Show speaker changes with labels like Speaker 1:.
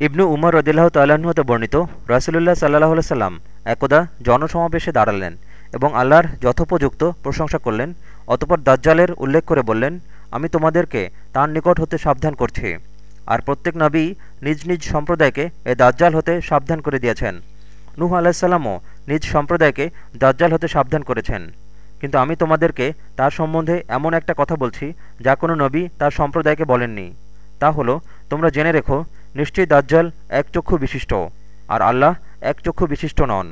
Speaker 1: ইবনু উমর রদিল্লাহ তাল্লাহ্ন বর্ণিত, রাসুলুল্লাহ সাল্লাহ সাল্লাম একদা জনসমাবেশে দাঁড়ালেন এবং আল্লাহর যথোপযুক্ত প্রশংসা করলেন, অতপর দাজ্জালের উল্লেখ করে বললেন, আমি তোমাদেরকে তার নিকট হতে সাবধান করছি। আর প্রত্যেক নবী নিজ নিজ সম্প্রদায়কে এ দাজ্জাল হতে সাবধান করে দিয়েছেন। নুহ আলাহিসাল্লামও নিজ সম্প্রদায়কে দাজ্জাল হতে সাবধান করেছেন। কিন্তু আমি তোমাদেরকে তার সম্বন্ধে এমন একটা কথা বলছি, যা কোনো নবী তার সম্প্রদায়কে বলেননি। তা হলো, তোমরা জেনে রেখো নিশ্চয়ই দাজ্জাল এক চক্ষু বিশিষ্ট আর আল্লাহ এক চক্ষু বিশিষ্ট নন।